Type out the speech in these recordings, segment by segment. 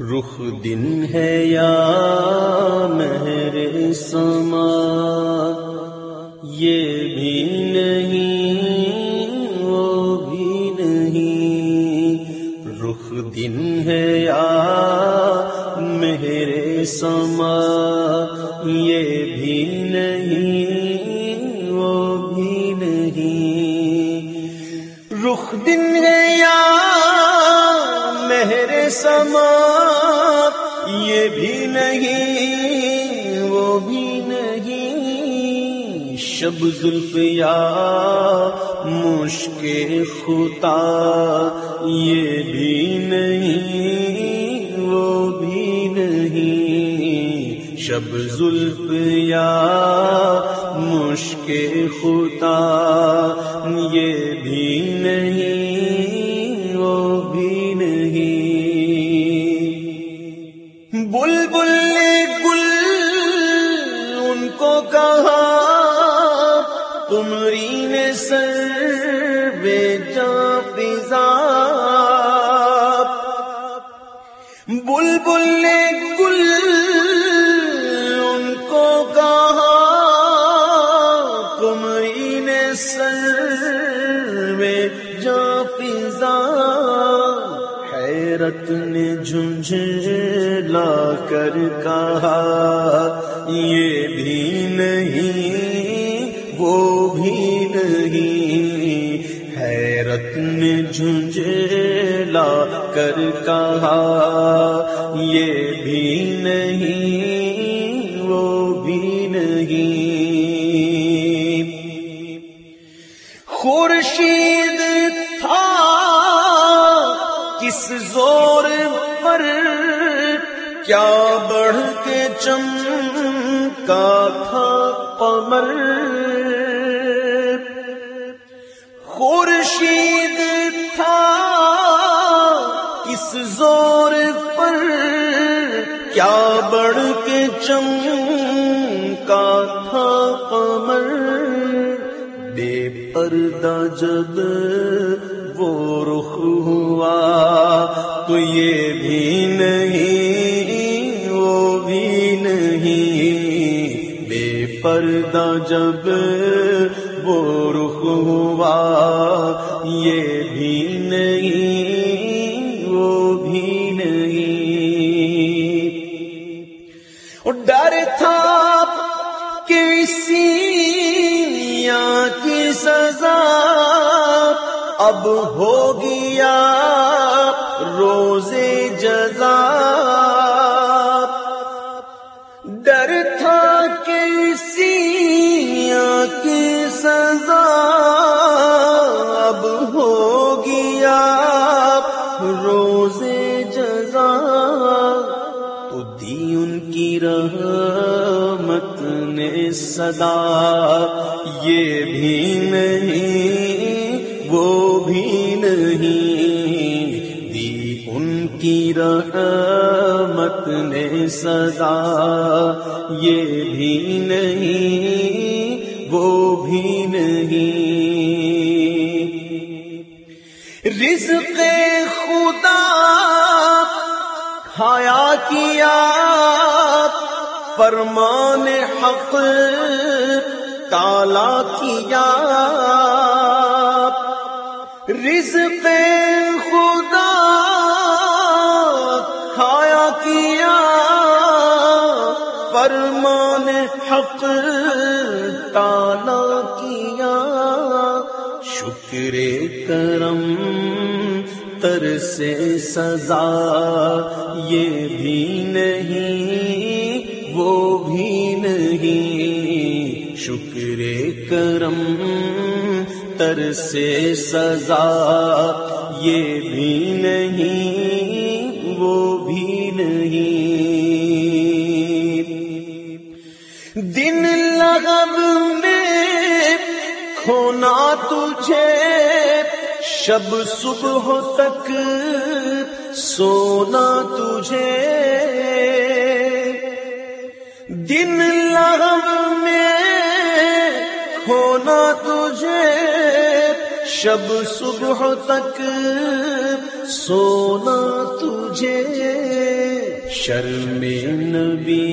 رخ دن ہے یا مہر سما، یہ بھی نہیں، وہ بھی نہیں۔ رخ دن ہے یا مہر سما، یہ بھی نہیں، وہ بھی نہیں۔ رخ دن ہے یا مہر سما، یہ بھی نہیں، وہ بھی نہیں۔ شب زلف یا مشک خطا یہ بھی نہیں، وہ بھی نہیں۔ شب زلف یا مشک خطا یہ بھی بل بل گل ان کو کہا، تمری نے سر بے جا پزا بل بل گل ان کو کہا، تمری نے سر بے جا پزا حیرت نے جھنجھلا کر کہا، یہ بھی نہیں، وہ بھی نہیں۔ حیرت نے جھنجھلا کر کہا، یہ بھی نہیں، وہ بھی نہیں۔ بڑھ کے چمکا تھا قمر۔ خورشید تھا کس زور پر۔ کیا بڑھ کے چمکا تھا قمر۔ بے پردہ جب جب وہ رخ ہوا، یہ بھی نہیں، وہ بھی نہیں۔ اور ڈر تھا کہ اسی کی سزا اب ہو گیا روزے جزا۔ صدا، یہ بھی نہیں، وہ بھی نہیں۔ دی ان کی رحمت نے صدا، یہ بھی نہیں، وہ بھی نہیں۔ رزق خدا، کھایا کیا فرمان حق تالا کیا۔ رزق خدا کھایا کیا۔ فرمان حق تالا کیا۔ شکر کرم تر سے سزا یہ بھی نہیں۔ کرم تر سے سزا، یہ بھی نہیں، وہ بھی نہیں۔ دن لغب میں کھونا تجھے، شب صبح تک سونا تجھے۔ دن لغب میں کھونا تجھے شب صبح تک، سونا تجھے شرم نبی،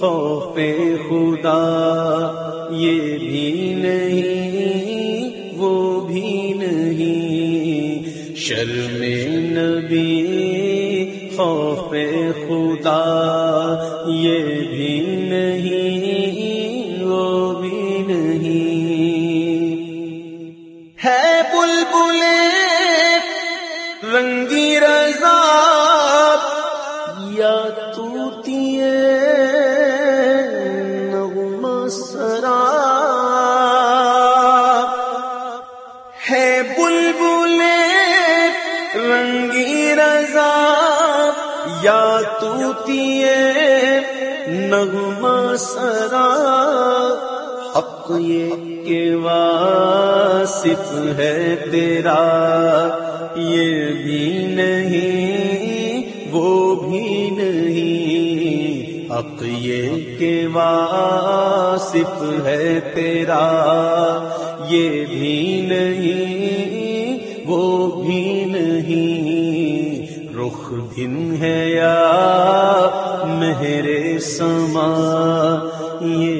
خوف خدا، یہ بھی نہیں، وہ بھی نہیں۔ شرم نبی، خوف خدا، یہ بھی نہیں۔ رنگی رضا یا توتی نغم سرا ہے بل رنگی رضا یا توتی نغم سرا حق یہ کہ واسف ہے تیرا۔ یہ بھی نہیں، وہ بھی نہیں۔ حق یہ کہ واسف ہے تیرا۔ یہ بھی نہیں، وہ بھی نہیں۔ رخ دن ہے یا مہر سما۔ یہ